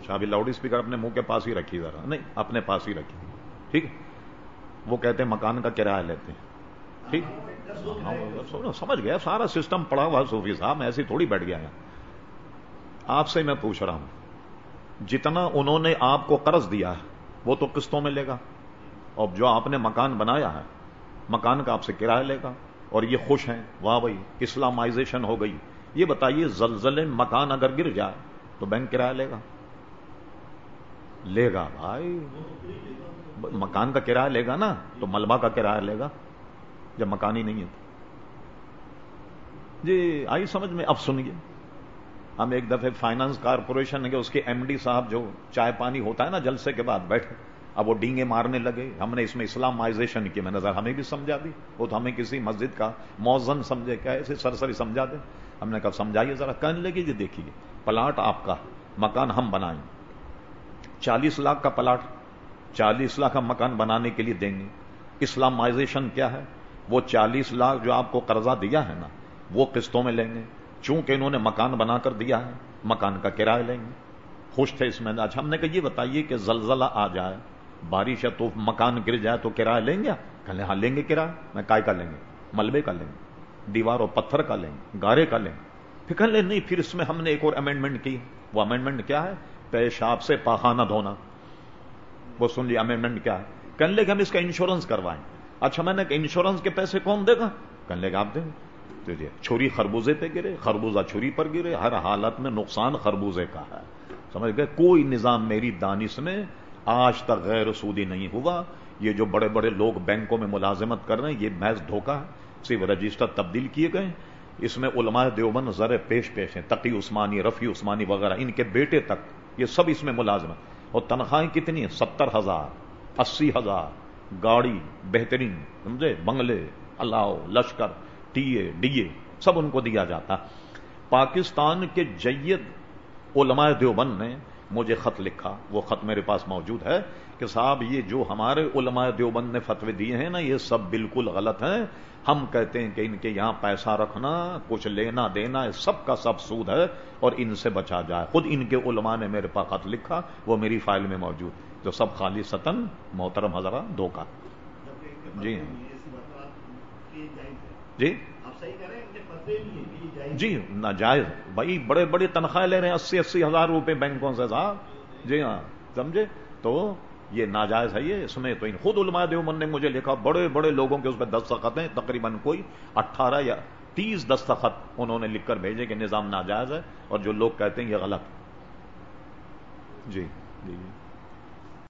اچھا ابھی loud speaker اپنے منہ کے پاس ہی رکھی ذرا۔ نہیں۔ اپنے پاس ہی رکھی۔ ٹھیک وہ کہتے ہیں مکان کا کرایہ لیتے ہیں۔ ٹھیک؟ ہاں، سمجھ گیا سارا سسٹم پڑا ہوا صوفی صاحب میں ایسی تھوڑی بیٹھ گیا آپ سے میں پوچھ رہا ہوں جتنا انہوں نے آپ کو قرض دیا ہے وہ تو قسطوں میں لے گا۔ اور جو آپ نے مکان بنایا ہے مکان کا آپ سے کرایہ لے گا اور یہ خوش ہیں۔ واہ بھائی اسلامائزیشن ہو گئی۔ یہ بتائیے زلزلے مکان اگر گر جائے تو بینک کرایہ لے گا۔ لے گا بھائی۔ مکان کا کرایہ لے گا نا، تو ملبہ کا کرایہ لے گا۔ جب مکان ہی نہیں ہے جی آئی سمجھ میں، اب سنیے۔ ہم ایک دفعہ فائنانس کارپوریشن کے، اس کے ایم ڈی صاحب جو چائے پانی ہوتا ہے نا جلسے کے بعد بیٹھے، اب وہ ڈینگے مارنے لگے۔ ہم نے اس میں اسلامائزیشن کی، میں نظر ہمیں بھی سمجھا دی۔ وہ تو ہمیں کسی مسجد کا موزن سمجھے، کیا ایسے سرسری سمجھا دیں ہم نے کہا، سمجھائیے ذرا، کہنے لگی جی دیکھیے، پلاٹ آپ کا، مکان ہم بنائیں۔ چالیس لاکھ کا پلاٹ، چالیس لاکھ کا مکان بنانے کے لیے دیں گے۔ اسلامائزیشن کیا ہے؟ وہ چالیس لاکھ جو آپ کو قرضہ دیا ہے نا، وہ قسطوں میں لیں گے۔ چونکہ انہوں نے مکان بنا کر دیا ہے، مکان کا کرایہ لیں گے۔ خوش تھے اس میں۔ اچھا ہم نے کہا یہ بتائیے کہ زلزلہ آ جائے، بارش ہے تو مکان گر جائے تو کرایہ لیں گے؟ کہنے ہاں لیں گے کرایہ۔ میں کائے کا لیں گے، ملبے کا لیں گے، دیوار اور پتھر کا لیں گے، گارے کا لیں گے۔ پھر کہنے لیں نہیں، پھر اس میں ہم نے ایک اور امینڈمنٹ کی۔ وہ امینڈمنٹ کیا ہے؟ پیشاب سے پاخانہ دھونا۔ وہ سن لیا امینڈمنٹ کیا ہے۔ کہنے لے کہ ہم اس کا انشورنس کروائیں۔ اچھا میں نے کہ انشورنس کے پیسے کون دے گا؟ کہنے لے آپ دیں گے چھری خربوزے پہ گرے، خربوزہ چھری پر گرے، ہر حالت میں نقصان خربوزے کا ہے۔ سمجھ گئے؟ کوئی نظام میری دانش میں آج تک غیر سودی نہیں ہوا۔ یہ جو بڑے بڑے لوگ بینکوں میں ملازمت کر رہے ہیں، یہ محض دھوکہ ہے۔ صرف رجسٹر تبدیل کیے گئے اس میں علماء دیوبند ذرے پیش پیش ہیں۔ تقی عثمانی رفیع عثمانی وغیرہ، ان کے بیٹے تک یہ سب اس میں ملازمت اور تنخواہیں کتنی ہیں؟ ستر ہزار، اسی ہزار۔ گاڑی، بہترین، سمجھے؟ بنگلے، الاؤ، لشکر، ٹی اے، ڈی اے، سب ان کو دیا جاتا۔ پاکستان کے جید علماء دیوبند نے مجھے خط لکھا وہ خط میرے پاس موجود ہے کہ صاحب یہ جو ہمارے علماء دیوبند نے فتوے دیے ہیں نا یہ سب بالکل غلط ہیں۔ ہم کہتے ہیں کہ ان کے یہاں پیسہ رکھنا کچھ لینا دینا سب کا سب سود ہے اور ان سے بچا جائے۔ خود ان کے علماء نے میرے پاس خط لکھا وہ میری فائل میں موجود۔ جو سب خالی ستن محترم حضرات دو کا۔ جی۔ جی؟ جی ناجائز۔ بھائی بڑے بڑے تنخواہ لے رہے ہیں اسی اسی ہزار روپے بینکوں سے صاحب۔ جی ہاں سمجھے؟ تو یہ ناجائز ہے یہ اس میں تو خود علماء دیومن نے مجھے لکھا بڑے بڑے لوگوں کے اس پہ دستخط ہیں تقریباً کوئی اٹھارہ یا تیس دستخط انہوں نے لکھ کر بھیجے کہ نظام ناجائز ہے اور جو لوگ کہتے ہیں یہ غلط۔ جی جی جی۔